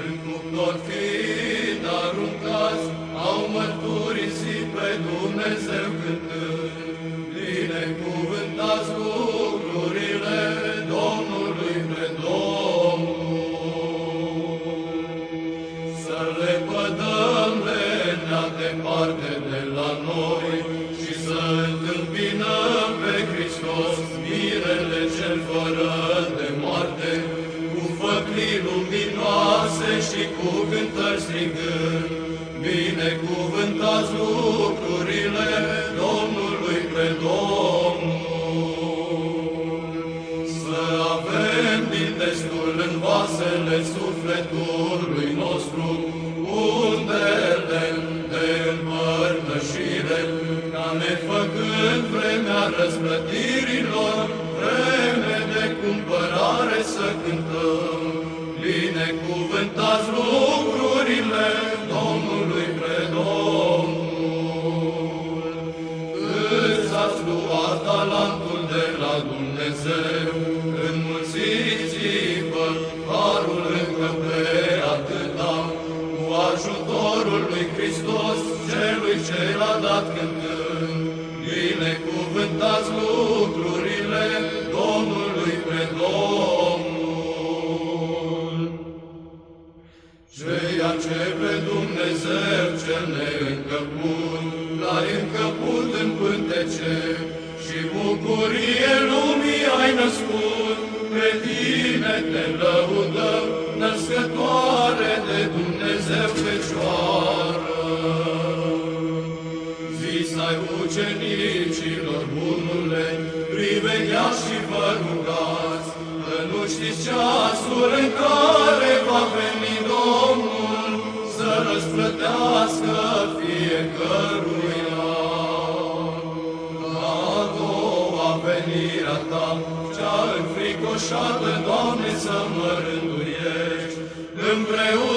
în cuptor fiind aruncați, au mărturisit pe Dumnezeu cântând. Binecuvântați lucrurile Domnului pe Domnul. Să le pădăm lenea departe de la noi și să întâmpinăm pe Hristos mirele cel fără și cu cântări strigând. Binecuvântați lucrurile Domnului pe Domnul. Să avem din destul în vasele sufletului nostru, undele de împărtășire, ca ne făcând vremea răsplătirilor, vreme de cumpărare să cântăm. Binecuvântați lucrurile Domnului pre Domnul. Îți ați luat talentul de la Dumnezeu, înmulțiți-vă harul încă pe atâta, cu ajutorul lui Hristos, celui ce l-a dat cântând. Binecuvântați lucrurile Ceea ce pe Dumnezeu cel neîncăput, l-ai încăput în pântece și bucurie lumii ai născut, pe tine te lăudăm, născătoare de Dumnezeu Fecioară. Zis ai ucenicilor bunule, privegheați și vă rugați, că nu știți ceasul în care mila ta, cea înfricoșată, Doamne, să mă rânduiești împreună.